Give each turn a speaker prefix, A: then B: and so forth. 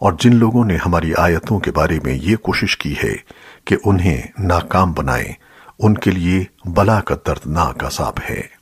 A: اور جن لوگوں نے ہماری آیتوں کے بارے میں یہ کوشش کی ہے کہ انہیں ناکام بنائیں، ان کے لیے بلا کا دردناک عذاب ہے۔